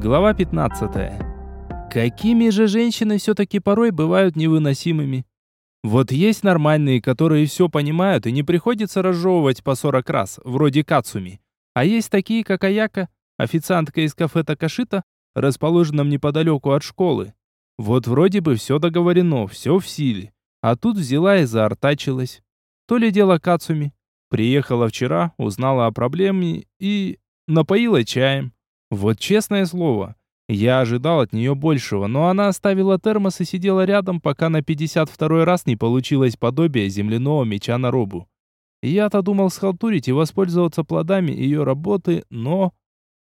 Глава 15. Какими же женщины все-таки порой бывают невыносимыми? Вот есть нормальные, которые все понимают и не приходится разжевывать по 40 раз, вроде Кацуми. А есть такие, как Аяка, официантка из кафе Такашита, расположенном неподалеку от школы. Вот вроде бы все договорено, все в силе. А тут взяла и заортачилась. То ли дело Кацуми. Приехала вчера, узнала о проблеме и... напоила чаем. Вот честное слово, я ожидал от нее большего, но она оставила термос и сидела рядом, пока на 52 раз не получилось подобие земляного меча на робу. Я-то думал схалтурить и воспользоваться плодами ее работы, но...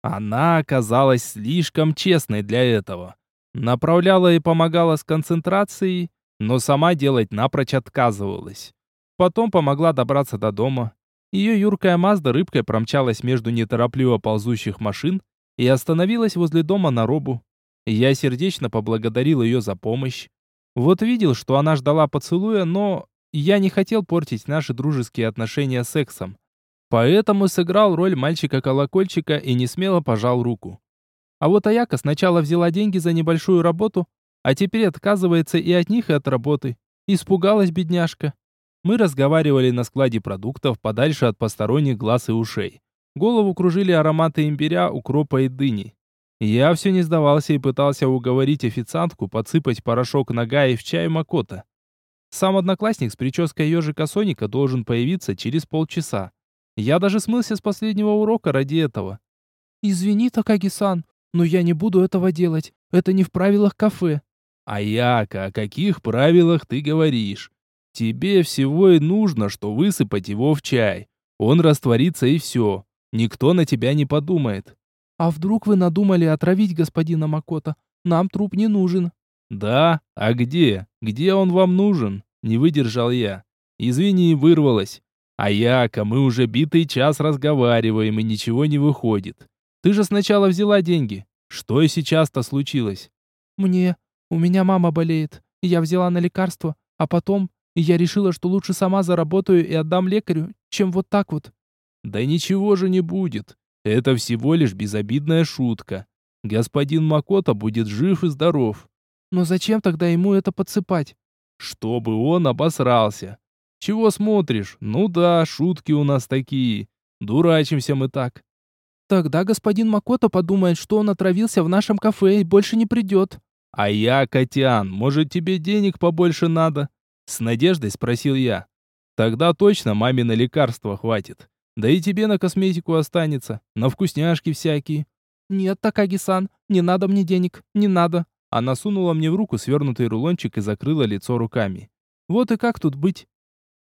Она оказалась слишком честной для этого. Направляла и помогала с концентрацией, но сама делать напрочь отказывалась. Потом помогла добраться до дома. Ее юркая Мазда рыбкой промчалась между неторопливо ползущих машин и остановилась возле дома на робу. Я сердечно поблагодарил ее за помощь. Вот видел, что она ждала поцелуя, но я не хотел портить наши дружеские отношения сексом. Поэтому сыграл роль мальчика-колокольчика и не смело пожал руку. А вот Аяка сначала взяла деньги за небольшую работу, а теперь отказывается и от них, и от работы. Испугалась бедняжка. Мы разговаривали на складе продуктов подальше от посторонних глаз и ушей. Голову кружили ароматы имбиря, укропа и дыни. Я все не сдавался и пытался уговорить официантку подсыпать порошок Нагаи в чай Макота. Сам одноклассник с прической ежика Соника должен появиться через полчаса. Я даже смылся с последнего урока ради этого. «Извини, Такаги-сан, но я не буду этого делать. Это не в правилах кафе». «А яка, о каких правилах ты говоришь? Тебе всего и нужно, что высыпать его в чай. Он растворится и все. Никто на тебя не подумает. А вдруг вы надумали отравить господина Макота? Нам труп не нужен. Да? А где? Где он вам нужен? Не выдержал я. Извини, вырвалось. А яко, мы уже битый час разговариваем и ничего не выходит. Ты же сначала взяла деньги. Что и сейчас-то случилось? Мне. У меня мама болеет. Я взяла на лекарство. А потом я решила, что лучше сама заработаю и отдам лекарю, чем вот так вот. Да ничего же не будет. Это всего лишь безобидная шутка. Господин Макота будет жив и здоров. Но зачем тогда ему это подсыпать? Чтобы он обосрался. Чего смотришь? Ну да, шутки у нас такие. Дурачимся мы так. Тогда господин Макото подумает, что он отравился в нашем кафе и больше не придет. А я, Котян, может тебе денег побольше надо? С надеждой спросил я. Тогда точно маме на лекарства хватит. Да и тебе на косметику останется, на вкусняшки всякие. Нет, Такаги-сан, не надо мне денег, не надо. Она сунула мне в руку свернутый рулончик и закрыла лицо руками. Вот и как тут быть?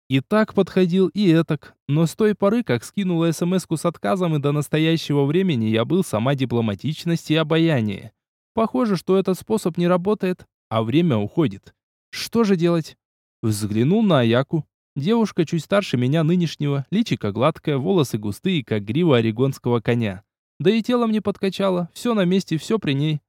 И так подходил, и этак. Но с той поры, как скинула смс с отказом, и до настоящего времени я был сама дипломатичность и обаяние. Похоже, что этот способ не работает, а время уходит. Что же делать? Взглянул на Аяку. Девушка чуть старше меня нынешнего, личико гладкое, волосы густые, как грива орегонского коня. Да и телом не подкачала, все на месте, все при ней.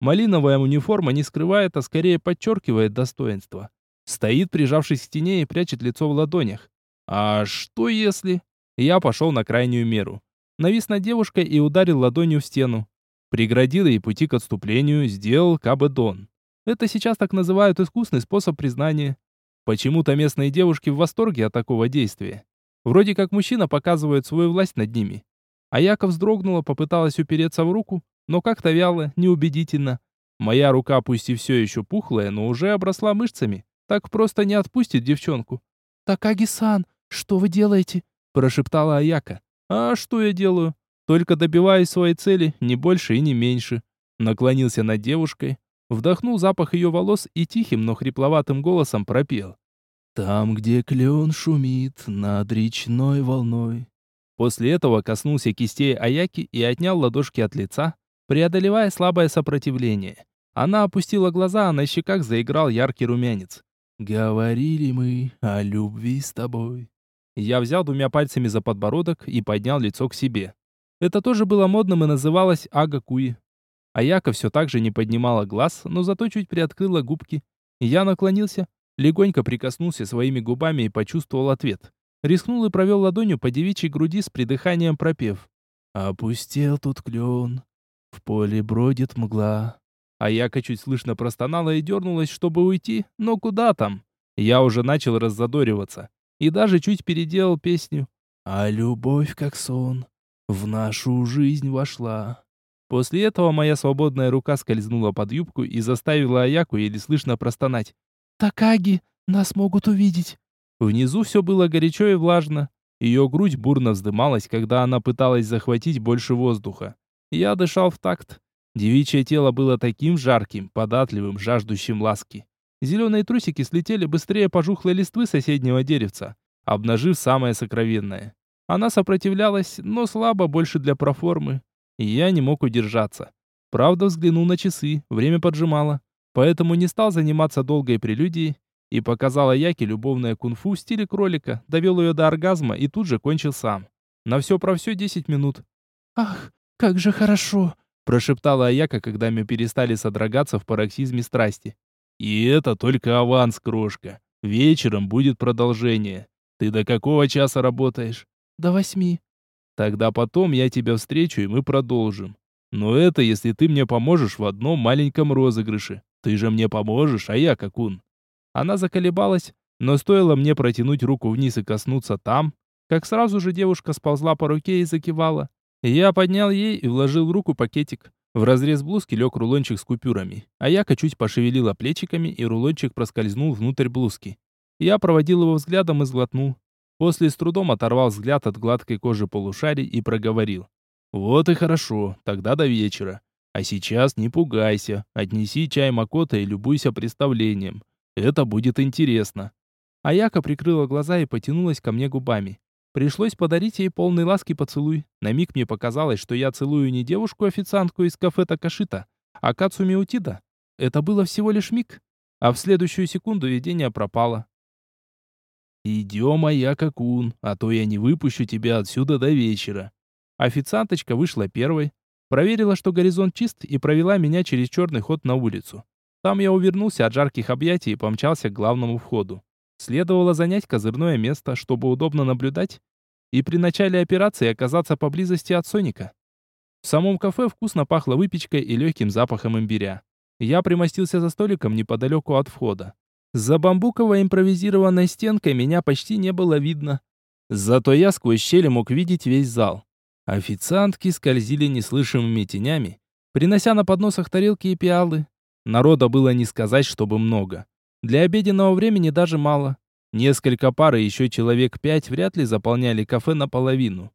Малиновая униформа не скрывает, а скорее подчеркивает достоинство. Стоит, прижавшись к стене и прячет лицо в ладонях. А что если... Я пошел на крайнюю меру. Навис над девушкой и ударил ладонью в стену. Преградил ей пути к отступлению, сделал кабедон. Это сейчас так называют искусный способ признания. Почему-то местные девушки в восторге от такого действия. Вроде как мужчина показывает свою власть над ними. А Яков вздрогнула, попыталась упереться в руку, но как-то вяло, неубедительно. Моя рука пусть и все еще пухлая, но уже обросла мышцами. Так просто не отпустит девчонку. «Такаги-сан, что вы делаете?» прошептала Аяка. «А что я делаю? Только добиваюсь своей цели, не больше и не меньше». Наклонился над девушкой, Вдохнул запах ее волос и тихим, но хрипловатым голосом пропел. «Там, где клен шумит над речной волной». После этого коснулся кистей Аяки и отнял ладошки от лица, преодолевая слабое сопротивление. Она опустила глаза, а на щеках заиграл яркий румянец. «Говорили мы о любви с тобой». Я взял двумя пальцами за подбородок и поднял лицо к себе. Это тоже было модным и называлось Агакуи. А Яка все так же не поднимала глаз, но зато чуть приоткрыла губки. Я наклонился, легонько прикоснулся своими губами и почувствовал ответ. Рискнул и провел ладонью по девичьей груди с придыханием пропев. «Опустел тут клен, В поле бродит мгла. А Яка чуть слышно простонала и дернулась, чтобы уйти, но куда там? Я уже начал раззадориваться и даже чуть переделал песню. А любовь, как сон, в нашу жизнь вошла. После этого моя свободная рука скользнула под юбку и заставила Аяку еле слышно простонать. «Такаги, нас могут увидеть!» Внизу все было горячо и влажно. Ее грудь бурно вздымалась, когда она пыталась захватить больше воздуха. Я дышал в такт. Девичье тело было таким жарким, податливым, жаждущим ласки. Зеленые трусики слетели быстрее пожухлой листвы соседнего деревца, обнажив самое сокровенное. Она сопротивлялась, но слабо, больше для проформы. И я не мог удержаться. Правда, взглянул на часы, время поджимало. Поэтому не стал заниматься долгой прелюдией и показал Яке любовное кунг-фу в стиле кролика, довел ее до оргазма и тут же кончил сам. На все про все 10 минут. «Ах, как же хорошо!» прошептала Аяка, когда мы перестали содрогаться в пароксизме страсти. «И это только аванс, крошка. Вечером будет продолжение. Ты до какого часа работаешь?» До восьми. Тогда потом я тебя встречу, и мы продолжим. Но это если ты мне поможешь в одном маленьком розыгрыше. Ты же мне поможешь, а я какун. Она заколебалась, но стоило мне протянуть руку вниз и коснуться там, как сразу же девушка сползла по руке и закивала. Я поднял ей и вложил в руку пакетик. В разрез блузки лег рулончик с купюрами, а Яка чуть пошевелила плечиками, и рулончик проскользнул внутрь блузки. Я проводил его взглядом и сглотнул. После с трудом оторвал взгляд от гладкой кожи полушарий и проговорил. «Вот и хорошо, тогда до вечера. А сейчас не пугайся, отнеси чай Макота и любуйся представлением. Это будет интересно». Аяка прикрыла глаза и потянулась ко мне губами. Пришлось подарить ей полный ласки поцелуй. На миг мне показалось, что я целую не девушку-официантку из кафе Такашита, а Кацуми Утида. Это было всего лишь миг. А в следующую секунду видение пропало. «Идем, моя какун, а то я не выпущу тебя отсюда до вечера». Официанточка вышла первой, проверила, что горизонт чист, и провела меня через черный ход на улицу. Там я увернулся от жарких объятий и помчался к главному входу. Следовало занять козырное место, чтобы удобно наблюдать, и при начале операции оказаться поблизости от Соника. В самом кафе вкусно пахло выпечкой и легким запахом имбиря. Я примостился за столиком неподалеку от входа. За бамбуковой импровизированной стенкой меня почти не было видно. Зато я сквозь щели мог видеть весь зал. Официантки скользили неслышимыми тенями, принося на подносах тарелки и пиалы. Народа было не сказать, чтобы много. Для обеденного времени даже мало. Несколько пар и еще человек пять вряд ли заполняли кафе наполовину.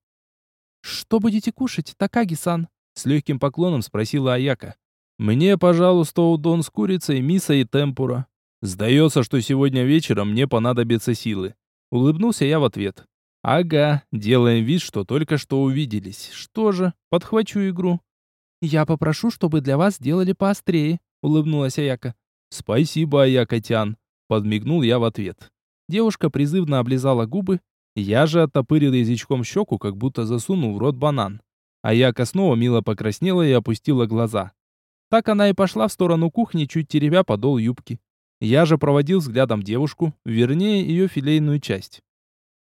«Что будете кушать, Такаги-сан?» С легким поклоном спросила Аяка. «Мне, пожалуйста, удон с курицей, мисо и темпура. Сдается, что сегодня вечером мне понадобятся силы. Улыбнулся я в ответ. Ага, делаем вид, что только что увиделись. Что же, подхвачу игру. Я попрошу, чтобы для вас сделали поострее, улыбнулась Аяка. Спасибо, Аякотян, подмигнул я в ответ. Девушка призывно облизала губы, я же оттопырил язычком щеку, как будто засунул в рот банан. Аяка снова мило покраснела и опустила глаза. Так она и пошла в сторону кухни, чуть теребя подол юбки. Я же проводил взглядом девушку, вернее, ее филейную часть.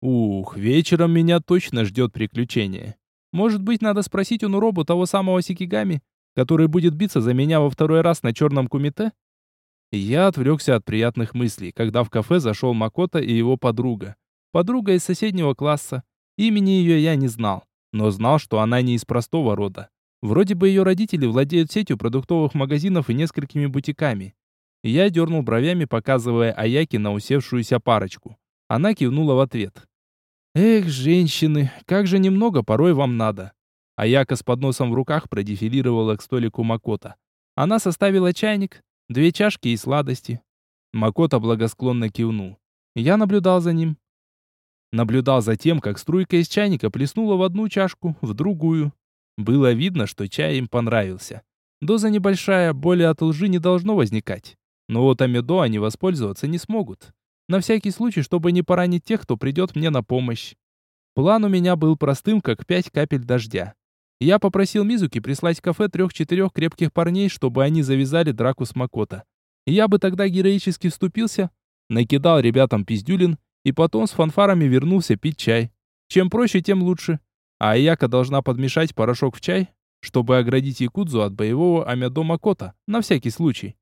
Ух, вечером меня точно ждет приключение. Может быть, надо спросить у Нуробу того самого Сикигами, который будет биться за меня во второй раз на черном кумите? Я отвлекся от приятных мыслей, когда в кафе зашел Макота и его подруга. Подруга из соседнего класса. Имени ее я не знал, но знал, что она не из простого рода. Вроде бы ее родители владеют сетью продуктовых магазинов и несколькими бутиками. Я дернул бровями, показывая Аяки на усевшуюся парочку. Она кивнула в ответ. «Эх, женщины, как же немного порой вам надо». Аяка с подносом в руках продефилировала к столику Макота. Она составила чайник, две чашки и сладости. Макота благосклонно кивнул. Я наблюдал за ним. Наблюдал за тем, как струйка из чайника плеснула в одну чашку, в другую. Было видно, что чай им понравился. Доза небольшая, боли от лжи не должно возникать. Но вот Амедо они воспользоваться не смогут. На всякий случай, чтобы не поранить тех, кто придет мне на помощь. План у меня был простым, как пять капель дождя. Я попросил Мизуки прислать в кафе трех-четырех крепких парней, чтобы они завязали драку с Макото. Я бы тогда героически вступился, накидал ребятам пиздюлин и потом с фанфарами вернулся пить чай. Чем проще, тем лучше. А Аяка должна подмешать порошок в чай, чтобы оградить Якудзу от боевого Амядо Макота, на всякий случай.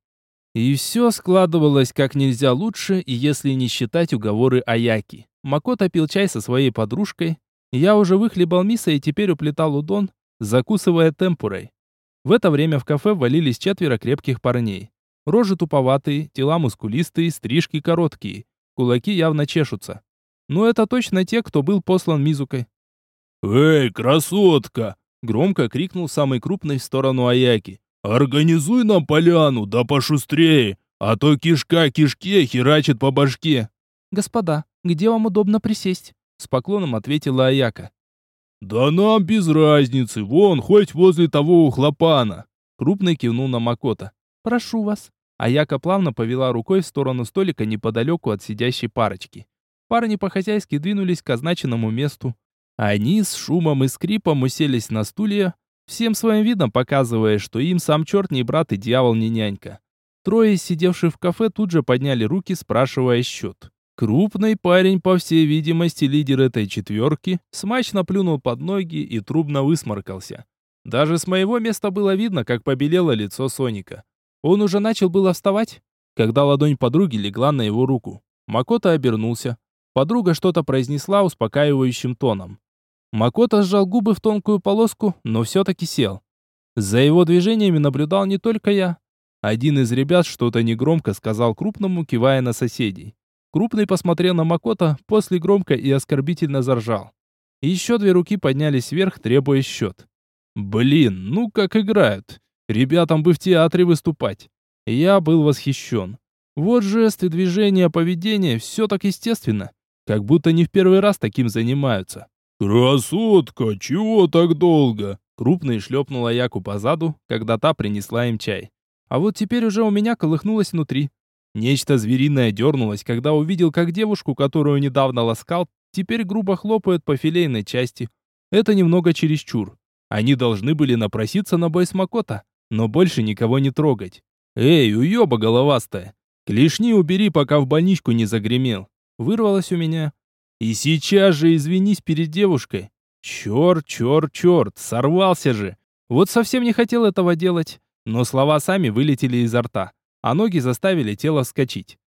И все складывалось как нельзя лучше, если не считать уговоры Аяки. Макото пил чай со своей подружкой. Я уже выхлебал мисо и теперь уплетал удон, закусывая темпурой. В это время в кафе валились четверо крепких парней. Рожи туповатые, тела мускулистые, стрижки короткие. Кулаки явно чешутся. Но это точно те, кто был послан Мизукой. «Эй, красотка!» — громко крикнул самый крупный в сторону Аяки. «Организуй нам поляну, да пошустрее, а то кишка кишке херачит по башке». «Господа, где вам удобно присесть?» — с поклоном ответила Аяка. «Да нам без разницы, вон, хоть возле того ухлопана!» Крупный кивнул на Макота. «Прошу вас». Аяка плавно повела рукой в сторону столика неподалеку от сидящей парочки. Парни по-хозяйски двинулись к означенному месту. Они с шумом и скрипом уселись на стулья, всем своим видом показывая, что им сам черт не брат и дьявол не нянька. Трое, сидевших в кафе, тут же подняли руки, спрашивая счет. Крупный парень, по всей видимости, лидер этой четверки, смачно плюнул под ноги и трубно высморкался. Даже с моего места было видно, как побелело лицо Соника. Он уже начал было вставать, когда ладонь подруги легла на его руку. Макото обернулся. Подруга что-то произнесла успокаивающим тоном. Макото сжал губы в тонкую полоску, но все-таки сел. За его движениями наблюдал не только я. Один из ребят что-то негромко сказал крупному, кивая на соседей. Крупный посмотрел на Макото, после громко и оскорбительно заржал. Еще две руки поднялись вверх, требуя счет. Блин, ну как играют. Ребятам бы в театре выступать. Я был восхищен. Вот жесты, движения, поведение, все так естественно. Как будто не в первый раз таким занимаются. «Красотка, чего так долго?» Крупный шлепнула Яку по заду, когда та принесла им чай. А вот теперь уже у меня колыхнулось внутри. Нечто звериное дернулось, когда увидел, как девушку, которую недавно ласкал, теперь грубо хлопают по филейной части. Это немного чересчур. Они должны были напроситься на бой с Макота, но больше никого не трогать. «Эй, уеба головастая! Клешни убери, пока в больничку не загремел!» Вырвалось у меня. И сейчас же извинись перед девушкой. Черт, черт, черт, сорвался же. Вот совсем не хотел этого делать. Но слова сами вылетели изо рта, а ноги заставили тело вскочить.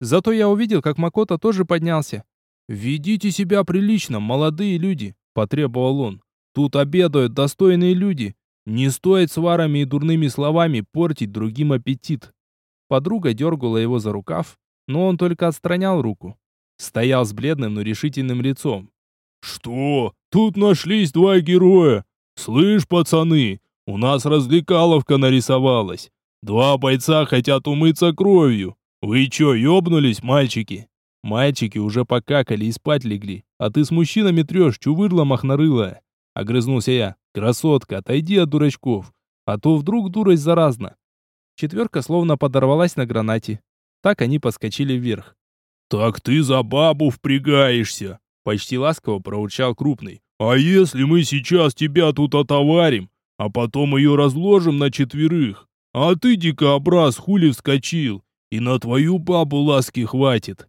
Зато я увидел, как Макото тоже поднялся. «Ведите себя прилично, молодые люди», — потребовал он. «Тут обедают достойные люди. Не стоит сварами и дурными словами портить другим аппетит». Подруга дергала его за рукав, но он только отстранял руку. Стоял с бледным, но решительным лицом. «Что? Тут нашлись два героя! Слышь, пацаны, у нас развлекаловка нарисовалась. Два бойца хотят умыться кровью. Вы чё, ёбнулись, мальчики?» Мальчики уже покакали и спать легли. А ты с мужчинами трёшь, чувырла махнарылая. Огрызнулся я. Красотка, отойди от дурачков. А то вдруг дурость заразна. Четверка словно подорвалась на гранате. Так они поскочили вверх. «Так ты за бабу впрягаешься!» Почти ласково проурчал крупный. «А если мы сейчас тебя тут отоварим, а потом ее разложим на четверых? А ты, дикообраз, хули вскочил, и на твою бабу ласки хватит!»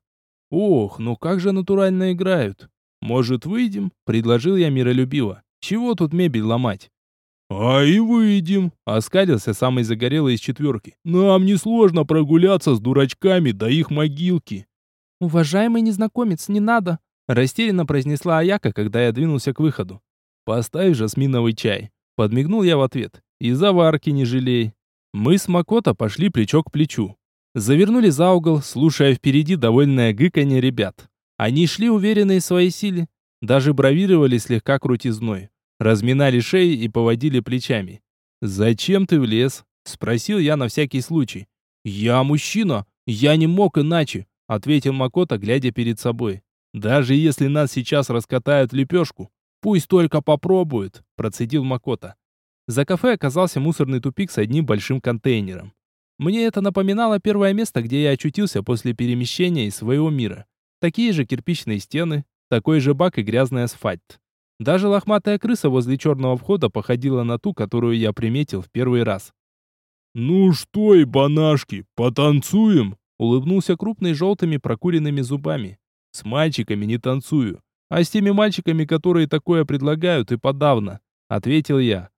«Ох, ну как же натурально играют!» «Может, выйдем?» — предложил я миролюбиво. «Чего тут мебель ломать?» «А и выйдем», — оскалился самый загорелый из четверки. «Нам несложно прогуляться с дурачками до их могилки». «Уважаемый незнакомец, не надо!» Растерянно произнесла Аяка, когда я двинулся к выходу. «Поставь жасминовый чай!» Подмигнул я в ответ. «И заварки не жалей!» Мы с Макото пошли плечо к плечу. Завернули за угол, слушая впереди довольное гыканье ребят. Они шли уверенные в своей силе, даже бравировали слегка крутизной. Разминали шеи и поводили плечами. «Зачем ты влез?» — спросил я на всякий случай. «Я мужчина, я не мог иначе ответил Макото, глядя перед собой. Даже если нас сейчас раскатают лепешку, пусть только попробуют, процедил Макото. За кафе оказался мусорный тупик с одним большим контейнером. Мне это напоминало первое место, где я очутился после перемещения из своего мира. Такие же кирпичные стены, такой же бак и грязный асфальт. Даже лохматая крыса возле черного входа походила на ту, которую я приметил в первый раз. «Ну что, и банашки, потанцуем?» Улыбнулся крупный желтыми прокуренными зубами. С мальчиками не танцую. А с теми мальчиками, которые такое предлагают, и подавно. Ответил я.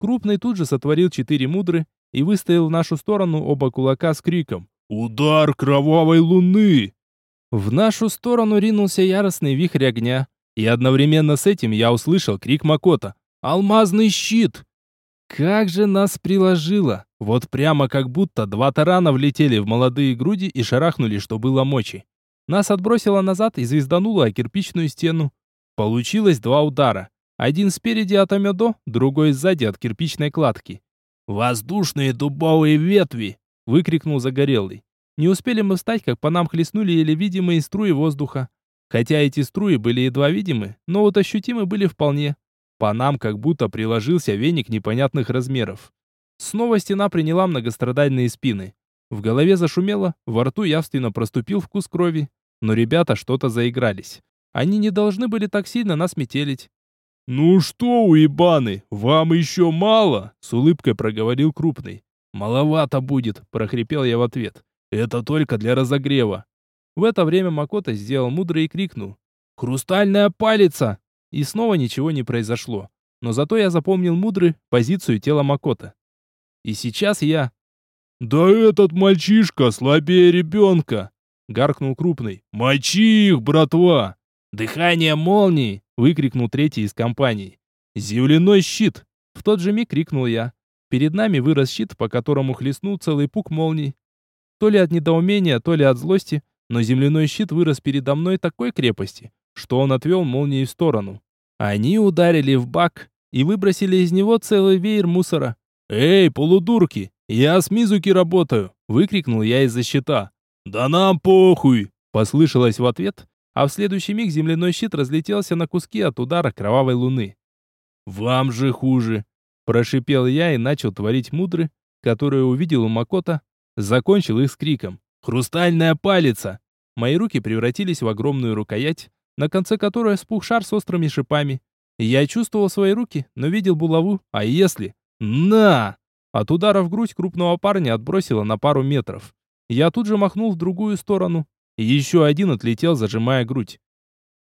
Крупный тут же сотворил четыре мудры и выставил в нашу сторону оба кулака с криком «Удар кровавой луны!». В нашу сторону ринулся яростный вихрь огня, и одновременно с этим я услышал крик Макота «Алмазный щит!». Как же нас приложило! Вот прямо как будто два тарана влетели в молодые груди и шарахнули, что было мочи. Нас отбросило назад и звездануло о кирпичную стену. Получилось два удара. Один спереди от Амедо, другой сзади от кирпичной кладки. «Воздушные дубовые ветви!» — выкрикнул Загорелый. Не успели мы встать, как по нам хлестнули еле видимые струи воздуха. Хотя эти струи были едва видимы, но вот ощутимы были вполне. По нам как будто приложился веник непонятных размеров. Снова стена приняла многострадальные спины. В голове зашумело, во рту явственно проступил вкус крови. Но ребята что-то заигрались. Они не должны были так сильно нас метелить. «Ну что, уебаны, вам еще мало?» С улыбкой проговорил крупный. «Маловато будет», прохрипел я в ответ. «Это только для разогрева». В это время Макота сделал мудро и крикнул. «Хрустальная палица!» И снова ничего не произошло. Но зато я запомнил мудрый позицию тела Макота. И сейчас я... «Да этот мальчишка слабее ребенка!» Гаркнул крупный. «Мочи их, братва!» «Дыхание молнии!» Выкрикнул третий из компании. «Земляной щит!» В тот же миг крикнул я. Перед нами вырос щит, по которому хлестнул целый пук молний. То ли от недоумения, то ли от злости, но земляной щит вырос передо мной такой крепости, что он отвел молнии в сторону. Они ударили в бак и выбросили из него целый веер мусора. «Эй, полудурки, я с Мизуки работаю!» — выкрикнул я из-за щита. «Да нам похуй!» — послышалось в ответ, а в следующий миг земляной щит разлетелся на куски от удара кровавой луны. «Вам же хуже!» — прошипел я и начал творить мудры, которые увидел у Макота, закончил их с криком «Хрустальная палица!» Мои руки превратились в огромную рукоять, на конце которой спух шар с острыми шипами. Я чувствовал свои руки, но видел булаву, а если... На! От удара в грудь крупного парня отбросило на пару метров. Я тут же махнул в другую сторону. Еще один отлетел, зажимая грудь.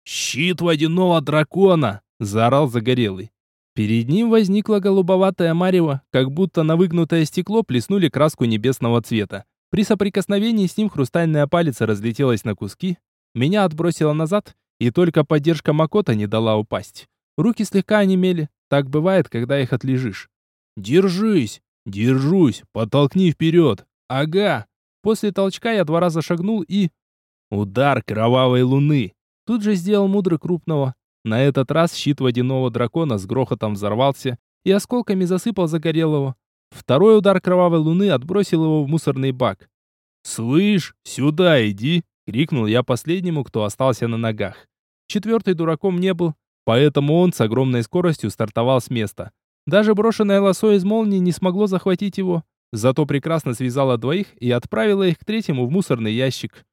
«Щит водяного дракона!» — заорал Загорелый. Перед ним возникла голубоватая марево, как будто на выгнутое стекло плеснули краску небесного цвета. При соприкосновении с ним хрустальная палица разлетелась на куски, меня отбросило назад, и только поддержка Макота не дала упасть. Руки слегка онемели. Так бывает, когда их отлежишь. «Держись! Держусь! Подтолкни вперед! Ага!» После толчка я два раза шагнул и... Удар кровавой луны! Тут же сделал мудро крупного. На этот раз щит водяного дракона с грохотом взорвался и осколками засыпал загорелого. Второй удар кровавой луны отбросил его в мусорный бак. «Слышь, сюда иди!» — крикнул я последнему, кто остался на ногах. Четвертый дураком не был, поэтому он с огромной скоростью стартовал с места. Даже брошенное лосо из молнии не смогло захватить его, зато прекрасно связало двоих и отправило их к третьему в мусорный ящик.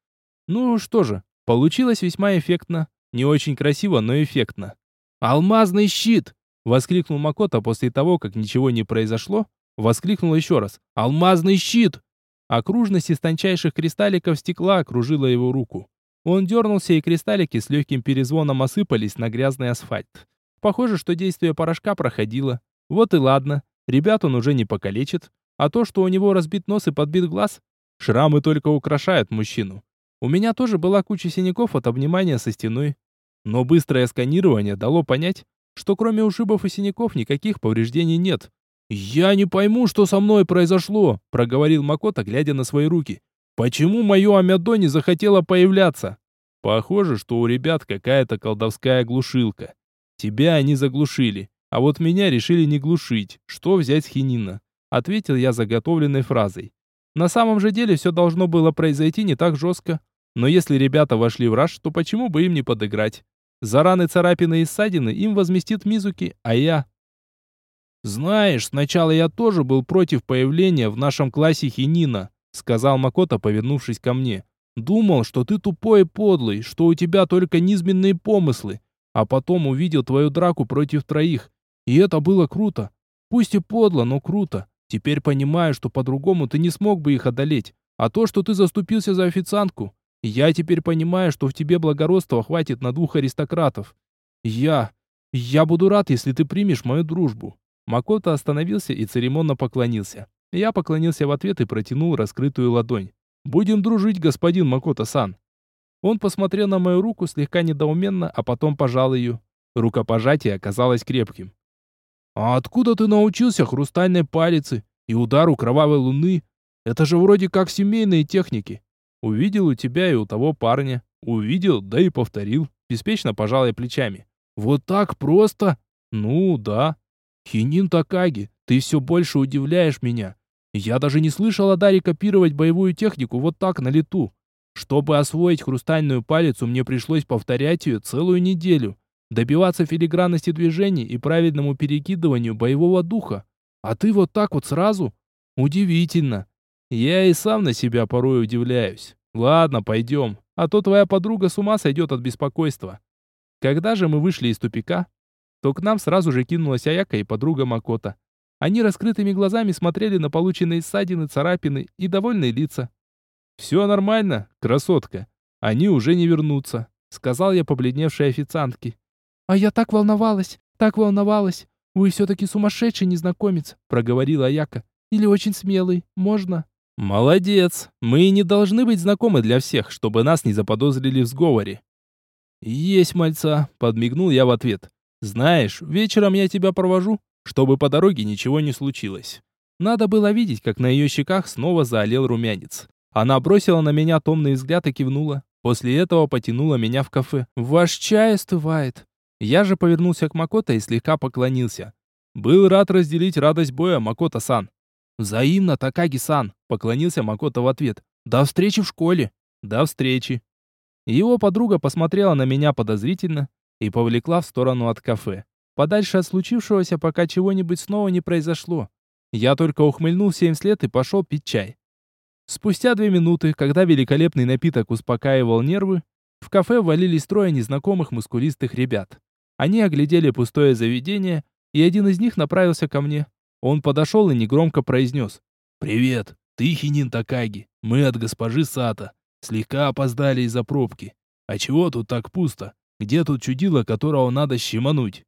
Ну что же, получилось весьма эффектно. Не очень красиво, но эффектно. «Алмазный щит!» — воскликнул Макота после того, как ничего не произошло. Воскликнул еще раз. «Алмазный щит!» Окружность из тончайших кристалликов стекла окружила его руку. Он дернулся, и кристаллики с легким перезвоном осыпались на грязный асфальт. Похоже, что действие порошка проходило. Вот и ладно, ребят он уже не покалечит. А то, что у него разбит нос и подбит глаз, шрамы только украшают мужчину. У меня тоже была куча синяков от обнимания со стеной. Но быстрое сканирование дало понять, что кроме ушибов и синяков никаких повреждений нет. «Я не пойму, что со мной произошло», — проговорил Макота, глядя на свои руки. Почему мое Амядо не захотело появляться? Похоже, что у ребят какая-то колдовская глушилка. Тебя они заглушили, а вот меня решили не глушить. Что взять с хинина? Ответил я заготовленной фразой. На самом же деле все должно было произойти не так жестко. Но если ребята вошли в раж, то почему бы им не подыграть? За раны, царапины и ссадины им возместит Мизуки, а я... Знаешь, сначала я тоже был против появления в нашем классе хинина сказал Макота, повернувшись ко мне. Думал, что ты тупой и подлый, что у тебя только низменные помыслы, а потом увидел твою драку против троих. И это было круто. Пусть и подло, но круто. Теперь понимаю, что по-другому ты не смог бы их одолеть. А то, что ты заступился за официантку, я теперь понимаю, что в тебе благородства хватит на двух аристократов. Я... Я буду рад, если ты примешь мою дружбу. Макото остановился и церемонно поклонился. Я поклонился в ответ и протянул раскрытую ладонь. «Будем дружить, господин Макото-сан». Он посмотрел на мою руку слегка недоуменно, а потом пожал ее. Рукопожатие оказалось крепким. «А откуда ты научился хрустальной палице и удару кровавой луны? Это же вроде как семейные техники». «Увидел у тебя и у того парня. Увидел, да и повторил». Беспечно пожал я плечами. «Вот так просто?» «Ну, да». «Хинин Такаги, ты все больше удивляешь меня. Я даже не слышал о даре копировать боевую технику вот так на лету. Чтобы освоить хрустальную палицу, мне пришлось повторять ее целую неделю, добиваться филигранности движений и правильному перекидыванию боевого духа. А ты вот так вот сразу? Удивительно. Я и сам на себя порой удивляюсь. Ладно, пойдем, а то твоя подруга с ума сойдет от беспокойства. Когда же мы вышли из тупика, то к нам сразу же кинулась Аяка и подруга Макота. Они раскрытыми глазами смотрели на полученные ссадины, царапины и довольные лица. «Все нормально, красотка. Они уже не вернутся», — сказал я побледневшей официантке. «А я так волновалась, так волновалась. Вы все-таки сумасшедший незнакомец», — проговорила Аяка. «Или очень смелый, можно?» «Молодец. Мы и не должны быть знакомы для всех, чтобы нас не заподозрили в сговоре». «Есть мальца», — подмигнул я в ответ. «Знаешь, вечером я тебя провожу, чтобы по дороге ничего не случилось». Надо было видеть, как на ее щеках снова заолел румянец. Она бросила на меня томный взгляд и кивнула. После этого потянула меня в кафе. «Ваш чай остывает». Я же повернулся к Макото и слегка поклонился. «Был рад разделить радость боя, Макото-сан». «Взаимно, Такаги-сан», — поклонился Макото в ответ. «До встречи в школе». «До встречи». Его подруга посмотрела на меня подозрительно и повлекла в сторону от кафе. Подальше от случившегося, пока чего-нибудь снова не произошло. Я только ухмыльнулся им вслед и пошел пить чай. Спустя две минуты, когда великолепный напиток успокаивал нервы, в кафе ввалились трое незнакомых мускулистых ребят. Они оглядели пустое заведение, и один из них направился ко мне. Он подошел и негромко произнес. «Привет, ты Хинин Такаги, мы от госпожи Сата. Слегка опоздали из-за пробки. А чего тут так пусто? Где тут чудило, которого надо щемануть?»